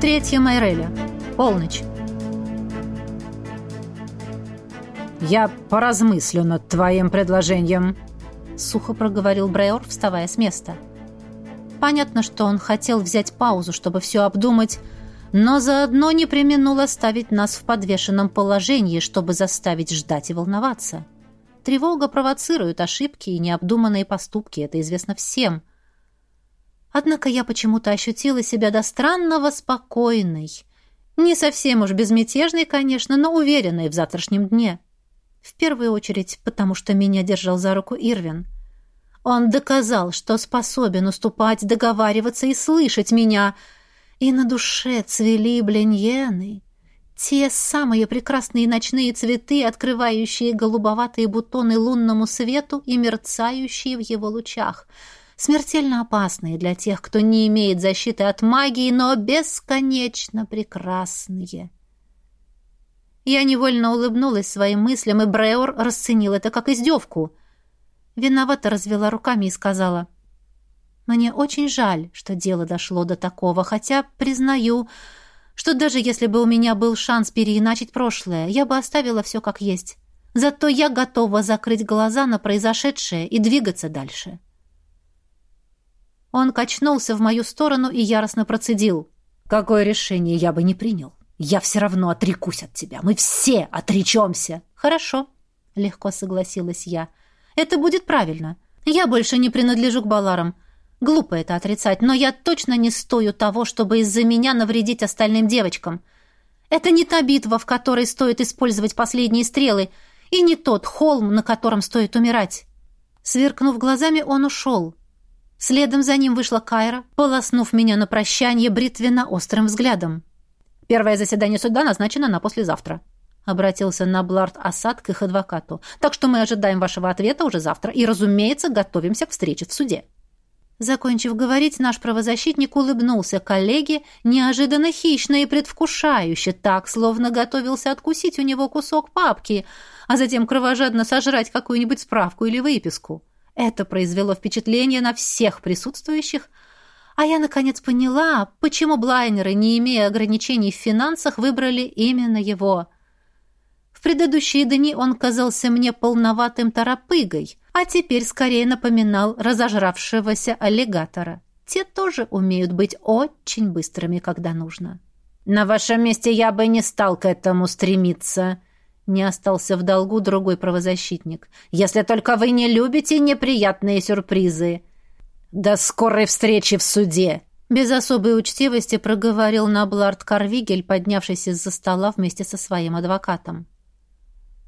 Третья Майреля. Полночь. «Я поразмыслю над твоим предложением», — сухо проговорил Брейор, вставая с места. Понятно, что он хотел взять паузу, чтобы все обдумать, но заодно не применул оставить нас в подвешенном положении, чтобы заставить ждать и волноваться. Тревога провоцирует ошибки и необдуманные поступки, это известно всем. Однако я почему-то ощутила себя до странного спокойной. Не совсем уж безмятежной, конечно, но уверенной в завтрашнем дне. В первую очередь, потому что меня держал за руку Ирвин. Он доказал, что способен уступать, договариваться и слышать меня. И на душе цвели бленьены. Те самые прекрасные ночные цветы, открывающие голубоватые бутоны лунному свету и мерцающие в его лучах. Смертельно опасные для тех, кто не имеет защиты от магии, но бесконечно прекрасные. Я невольно улыбнулась своим мыслям, и Бреор расценил это как издевку. Виновато развела руками и сказала, «Мне очень жаль, что дело дошло до такого, хотя, признаю, что даже если бы у меня был шанс переиначить прошлое, я бы оставила все как есть. Зато я готова закрыть глаза на произошедшее и двигаться дальше». Он качнулся в мою сторону и яростно процедил. «Какое решение я бы не принял? Я все равно отрекусь от тебя. Мы все отречемся. Хорошо, легко согласилась я. Это будет правильно. Я больше не принадлежу к баларам. Глупо это отрицать, но я точно не стою того, чтобы из-за меня навредить остальным девочкам. Это не та битва, в которой стоит использовать последние стрелы, и не тот холм, на котором стоит умирать. Сверкнув глазами, он ушел. Следом за ним вышла Кайра, полоснув меня на прощание бритвенно-острым взглядом. Первое заседание суда назначено на послезавтра. Обратился на Блард Асад к их адвокату. Так что мы ожидаем вашего ответа уже завтра и, разумеется, готовимся к встрече в суде. Закончив говорить, наш правозащитник улыбнулся коллеге неожиданно хищно и предвкушающе, так, словно готовился откусить у него кусок папки, а затем кровожадно сожрать какую-нибудь справку или выписку. Это произвело впечатление на всех присутствующих, а я, наконец, поняла, почему блайнеры, не имея ограничений в финансах, выбрали именно его. В предыдущие дни он казался мне полноватым торопыгой, а теперь скорее напоминал разожравшегося аллигатора. Те тоже умеют быть очень быстрыми, когда нужно. «На вашем месте я бы не стал к этому стремиться», не остался в долгу другой правозащитник. «Если только вы не любите неприятные сюрпризы. «До скорой встречи в суде!» Без особой учтивости проговорил Наблард Карвигель, поднявшись из-за стола вместе со своим адвокатом.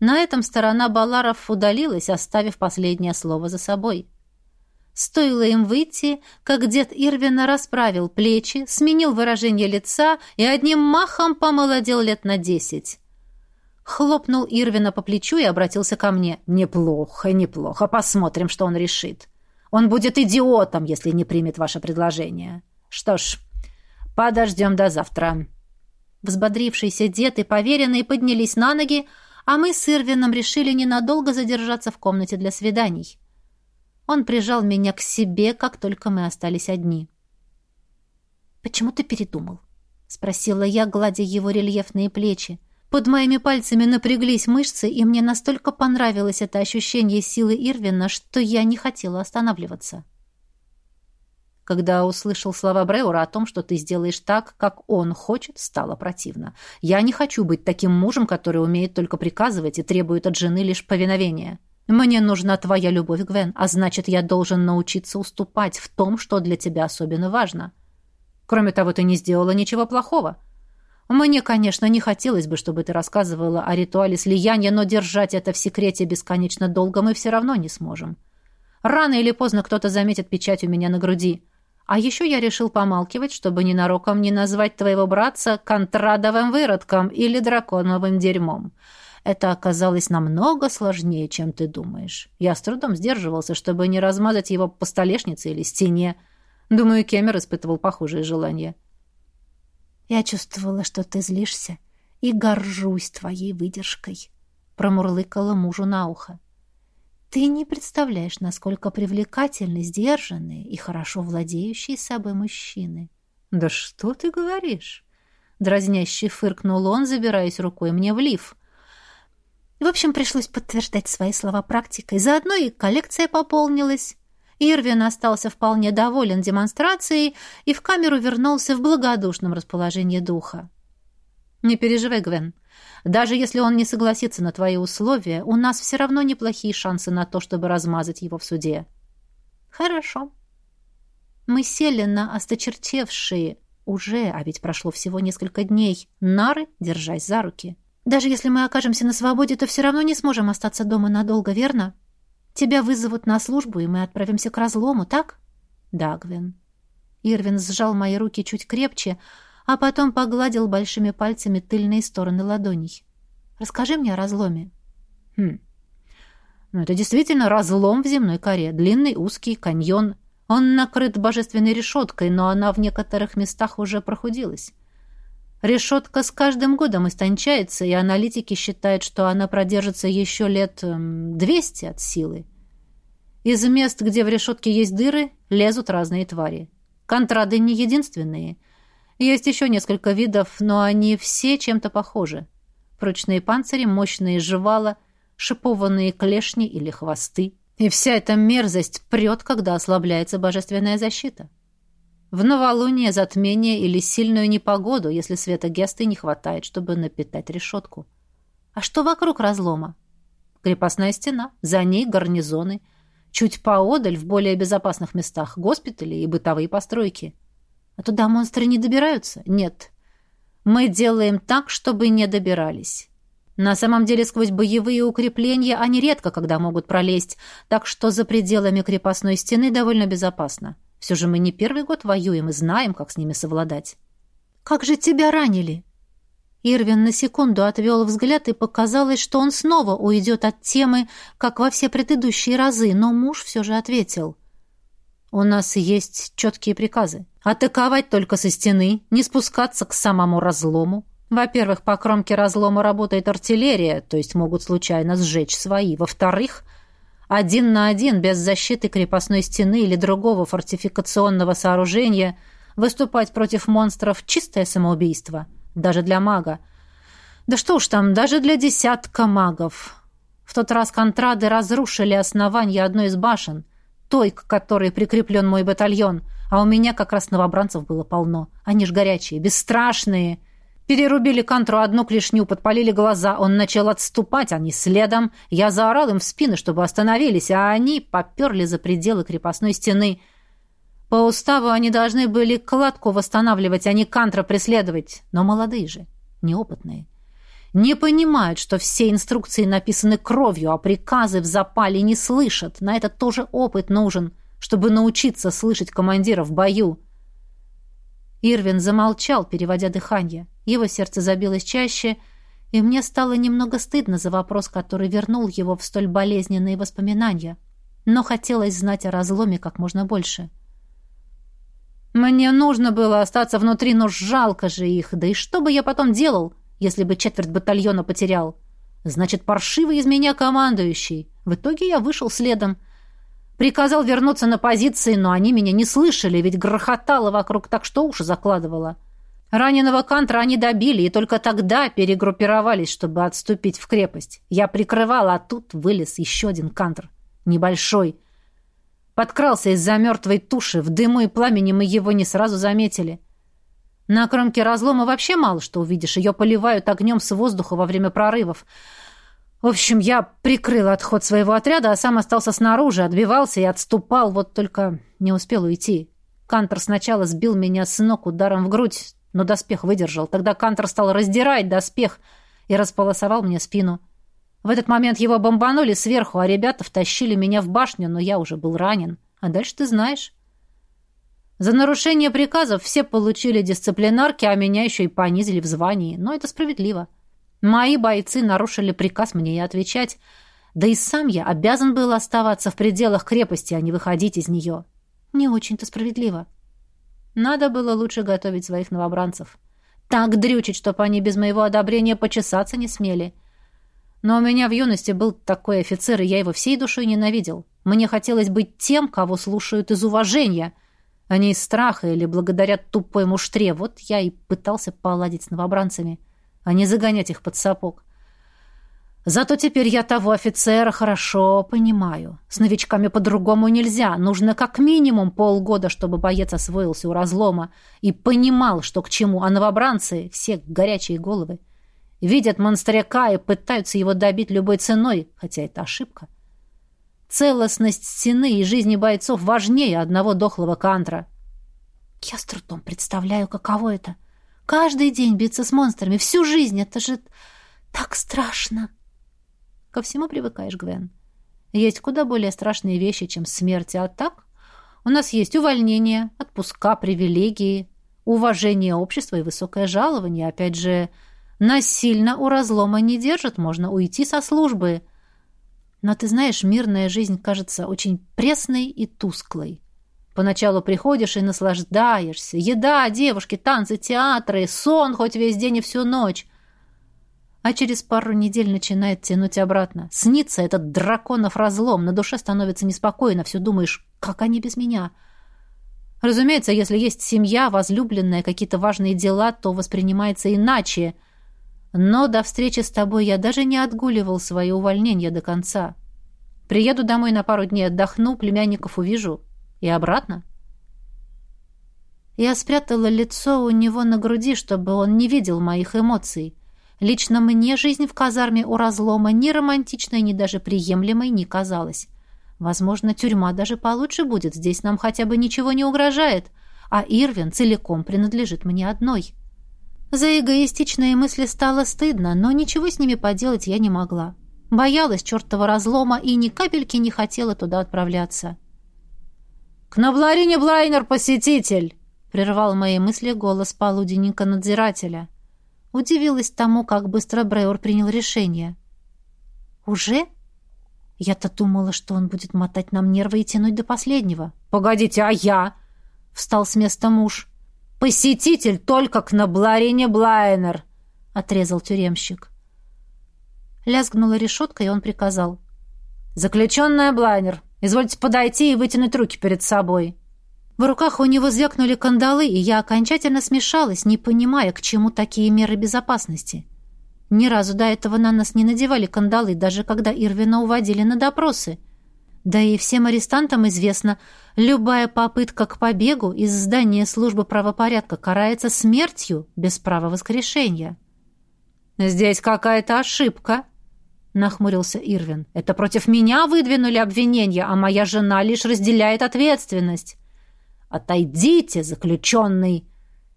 На этом сторона Баларов удалилась, оставив последнее слово за собой. Стоило им выйти, как дед Ирвина расправил плечи, сменил выражение лица и одним махом помолодел лет на десять. Хлопнул Ирвина по плечу и обратился ко мне. «Неплохо, неплохо. Посмотрим, что он решит». Он будет идиотом, если не примет ваше предложение. Что ж, подождем до завтра». Взбодрившийся дед и поверенные поднялись на ноги, а мы с Ирвином решили ненадолго задержаться в комнате для свиданий. Он прижал меня к себе, как только мы остались одни. «Почему ты передумал?» — спросила я, гладя его рельефные плечи. Под моими пальцами напряглись мышцы, и мне настолько понравилось это ощущение силы Ирвина, что я не хотела останавливаться. Когда услышал слова Бреура о том, что ты сделаешь так, как он хочет, стало противно. Я не хочу быть таким мужем, который умеет только приказывать и требует от жены лишь повиновения. Мне нужна твоя любовь, Гвен, а значит, я должен научиться уступать в том, что для тебя особенно важно. Кроме того, ты не сделала ничего плохого. Мне, конечно, не хотелось бы, чтобы ты рассказывала о ритуале слияния, но держать это в секрете бесконечно долго мы все равно не сможем. Рано или поздно кто-то заметит печать у меня на груди. А еще я решил помалкивать, чтобы ненароком не назвать твоего братца контрадовым выродком или драконовым дерьмом. Это оказалось намного сложнее, чем ты думаешь. Я с трудом сдерживался, чтобы не размазать его по столешнице или стене. Думаю, Кемер испытывал похожие желания. Я чувствовала, что ты злишься, и горжусь твоей выдержкой, промурлыкала мужу на ухо. Ты не представляешь, насколько привлекательны сдержанные и хорошо владеющие собой мужчины. Да что ты говоришь? Дразняще фыркнул он, забираясь рукой мне в лиф. В общем, пришлось подтверждать свои слова практикой. Заодно и коллекция пополнилась. Ирвин остался вполне доволен демонстрацией и в камеру вернулся в благодушном расположении духа. «Не переживай, Гвен. Даже если он не согласится на твои условия, у нас все равно неплохие шансы на то, чтобы размазать его в суде». «Хорошо». Мы сели на осточертевшие, уже, а ведь прошло всего несколько дней, нары, держась за руки. Даже если мы окажемся на свободе, то все равно не сможем остаться дома надолго, верно? Тебя вызовут на службу, и мы отправимся к разлому, так? Да, Гвен. Ирвин сжал мои руки чуть крепче, а потом погладил большими пальцами тыльные стороны ладоней. Расскажи мне о разломе. Хм. Ну, это действительно разлом в земной коре. Длинный, узкий, каньон. Он накрыт божественной решеткой, но она в некоторых местах уже прохудилась. Решетка с каждым годом истончается, и аналитики считают, что она продержится еще лет 200 эм, от силы. Из мест, где в решетке есть дыры, лезут разные твари. Контрады не единственные. Есть еще несколько видов, но они все чем-то похожи. Прочные панцири, мощные жевала, шипованные клешни или хвосты. И вся эта мерзость прет, когда ослабляется божественная защита. В новолуние, затмение или сильную непогоду, если света Гесты не хватает, чтобы напитать решетку. А что вокруг разлома? Крепостная стена, за ней гарнизоны. Чуть поодаль, в более безопасных местах, госпитали и бытовые постройки. А туда монстры не добираются? Нет. Мы делаем так, чтобы не добирались. На самом деле, сквозь боевые укрепления они редко когда могут пролезть, так что за пределами крепостной стены довольно безопасно. — все же мы не первый год воюем и знаем, как с ними совладать. «Как же тебя ранили?» Ирвин на секунду отвел взгляд, и показалось, что он снова уйдет от темы, как во все предыдущие разы, но муж все же ответил. «У нас есть четкие приказы. Атаковать только со стены, не спускаться к самому разлому. Во-первых, по кромке разлома работает артиллерия, то есть могут случайно сжечь свои. Во-вторых, — один на один, без защиты крепостной стены или другого фортификационного сооружения, выступать против монстров — чистое самоубийство. Даже для мага. Да что уж там, даже для десятка магов. В тот раз контрады разрушили основание одной из башен, той, к которой прикреплен мой батальон, а у меня как раз новобранцев было полно. Они ж горячие, бесстрашные — Перерубили контру одну клешню, подпалили глаза. Он начал отступать, они следом. Я заорал им в спины, чтобы остановились, а они поперли за пределы крепостной стены. По уставу они должны были кладку восстанавливать, а не кантра преследовать. Но молодые же, неопытные. Не понимают, что все инструкции написаны кровью, а приказы в запале не слышат. На это тоже опыт нужен, чтобы научиться слышать командира в бою. Ирвин замолчал, переводя дыхание. Его сердце забилось чаще, и мне стало немного стыдно за вопрос, который вернул его в столь болезненные воспоминания. Но хотелось знать о разломе как можно больше. «Мне нужно было остаться внутри, но жалко же их. Да и что бы я потом делал, если бы четверть батальона потерял? Значит, паршивый из меня командующий. В итоге я вышел следом». Приказал вернуться на позиции, но они меня не слышали, ведь грохотало вокруг так, что уши закладывало. Раненого кантра они добили, и только тогда перегруппировались, чтобы отступить в крепость. Я прикрывал, а тут вылез еще один кантр. Небольшой. Подкрался из-за мертвой туши. В дыму и пламени мы его не сразу заметили. На кромке разлома вообще мало что увидишь. Ее поливают огнем с воздуха во время прорывов. В общем, я прикрыл отход своего отряда, а сам остался снаружи, отбивался и отступал, вот только не успел уйти. Кантор сначала сбил меня с ног ударом в грудь, но доспех выдержал. Тогда Кантор стал раздирать доспех и располосовал мне спину. В этот момент его бомбанули сверху, а ребята втащили меня в башню, но я уже был ранен. А дальше ты знаешь. За нарушение приказов все получили дисциплинарки, а меня еще и понизили в звании. Но это справедливо. — Мои бойцы нарушили приказ мне и отвечать, да и сам я обязан был оставаться в пределах крепости, а не выходить из нее. Не очень-то справедливо. Надо было лучше готовить своих новобранцев. Так дрючить, чтобы они без моего одобрения почесаться не смели. Но у меня в юности был такой офицер, и я его всей душой ненавидел. Мне хотелось быть тем, кого слушают из уважения. Они из страха или благодаря тупой муштре. Вот я и пытался поладить с новобранцами, а не загонять их под сапог. Зато теперь я того офицера хорошо понимаю. С новичками по-другому нельзя. Нужно как минимум полгода, чтобы боец освоился у разлома и понимал, что к чему. А новобранцы, все горячие головы, видят монстряка и пытаются его добить любой ценой, хотя это ошибка. Целостность стены и жизни бойцов важнее одного дохлого кантра. Я с трудом представляю, каково это. Каждый день биться с монстрами, всю жизнь. Это же так страшно. Ко всему привыкаешь, Гвен. Есть куда более страшные вещи, чем смерть, а так у нас есть увольнение, отпуска, привилегии, уважение общества и высокое жалование. Опять же, насильно у разлома не держат, можно уйти со службы – но ты знаешь, мирная жизнь кажется очень пресной и тусклой. Поначалу приходишь и наслаждаешься. Еда, девушки, танцы, театры, сон хоть весь день и всю ночь. А через пару недель начинает тянуть обратно. Снится этот драконов разлом, на душе становится неспокойно, все думаешь, как они без меня? Разумеется, если есть семья, возлюбленная, какие-то важные дела, то воспринимается иначе – но до встречи с тобой я даже не отгуливал свое увольнение до конца. Приеду домой на пару дней, отдохну, племянников увижу. И обратно. Я спрятала лицо у него на груди, чтобы он не видел моих эмоций. Лично мне жизнь в казарме у разлома ни романтичной, ни даже приемлемой не казалась. Возможно, тюрьма даже получше будет, здесь нам хотя бы ничего не угрожает, а Ирвин целиком принадлежит мне одной. За эгоистичные мысли стало стыдно, но ничего с ними поделать я не могла. Боялась чертова разлома и ни капельки не хотела туда отправляться. «К Набларине Блайнер посетитель!» — прервал мои мысли голос полуденника надзирателя. Удивилась тому, как быстро Брейор принял решение. «Уже?» Я-то думала, что он будет мотать нам нервы и тянуть до последнего. «Погодите, а я?» — встал с места муж. «Посетитель только к Набларине Блайнер!» — отрезал тюремщик. Лязгнула решетка, и он приказал. «Заключенная Блайнер, извольте подойти и вытянуть руки перед собой». В руках у него звякнули кандалы, и я окончательно смешалась, не понимая, к чему такие меры безопасности. Ни разу до этого на нас не надевали кандалы, даже когда Ирвина уводили на допросы. Да и всем арестантам известно, любая попытка к побегу из здания службы правопорядка карается смертью без права воскрешения. «Здесь какая-то ошибка», — нахмурился Ирвин. «Это против меня выдвинули обвинения, а моя жена лишь разделяет ответственность». «Отойдите, заключенный!»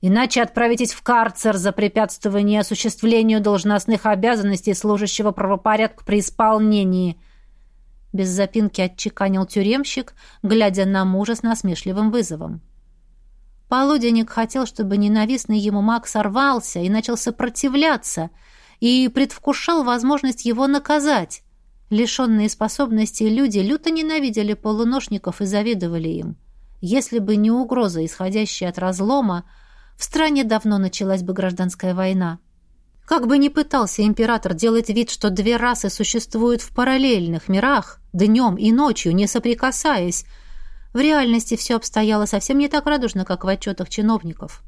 Иначе отправитесь в карцер за препятствование осуществлению должностных обязанностей служащего правопорядка при исполнении без запинки отчеканил тюремщик, глядя на мужа с насмешливым вызовом. Полуденник хотел, чтобы ненавистный ему маг сорвался и начал сопротивляться, и предвкушал возможность его наказать. Лишенные способностей люди люто ненавидели полуношников и завидовали им. Если бы не угроза, исходящая от разлома, в стране давно началась бы гражданская война. Как бы ни пытался император делать вид, что две расы существуют в параллельных мирах, днем и ночью, не соприкасаясь, в реальности все обстояло совсем не так радужно, как в отчетах чиновников.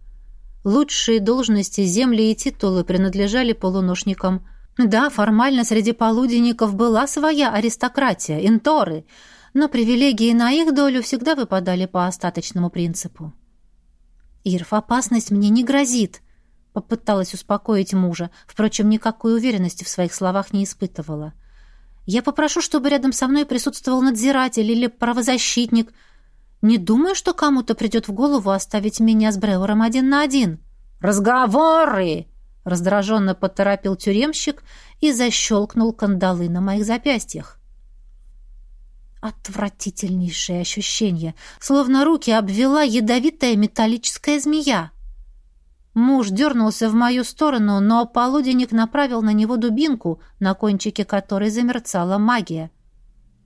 Лучшие должности, земли и титулы принадлежали полуношникам. Да, формально среди полуденников была своя аристократия, инторы, но привилегии на их долю всегда выпадали по остаточному принципу. «Ирф, опасность мне не грозит», Попыталась успокоить мужа, впрочем, никакой уверенности в своих словах не испытывала. «Я попрошу, чтобы рядом со мной присутствовал надзиратель или правозащитник. Не думаю, что кому-то придет в голову оставить меня с Бреуром один на один». «Разговоры!» — раздраженно поторопил тюремщик и защелкнул кандалы на моих запястьях. Отвратительнейшее ощущение, словно руки обвела ядовитая металлическая змея. Муж дернулся в мою сторону, но полуденник направил на него дубинку, на кончике которой замерцала магия.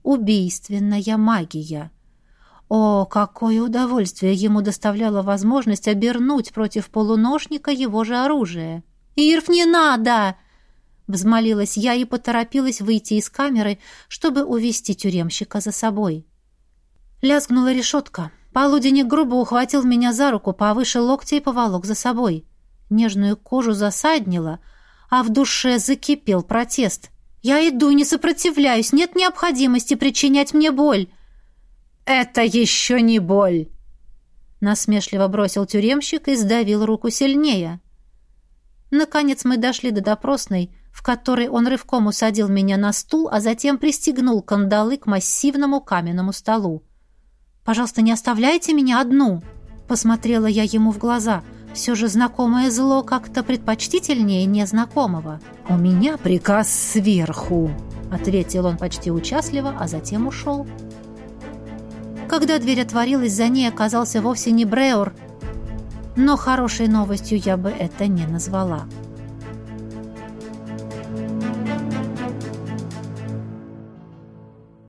Убийственная магия. О, какое удовольствие ему доставляла возможность обернуть против полуношника его же оружие. «Ирф, не надо!» Взмолилась я и поторопилась выйти из камеры, чтобы увести тюремщика за собой. Лязгнула решетка. Полуденник грубо ухватил меня за руку повыше локтя и поволок за собой. Нежную кожу засаднило, а в душе закипел протест. «Я иду, не сопротивляюсь, нет необходимости причинять мне боль». «Это еще не боль!» Насмешливо бросил тюремщик и сдавил руку сильнее. Наконец мы дошли до допросной, в которой он рывком усадил меня на стул, а затем пристегнул кандалы к массивному каменному столу. «Пожалуйста, не оставляйте меня одну!» Посмотрела я ему в глаза. Все же знакомое зло как-то предпочтительнее незнакомого. «У меня приказ сверху», — ответил он почти участливо, а затем ушел. Когда дверь отворилась, за ней оказался вовсе не Бреор, но хорошей новостью я бы это не назвала.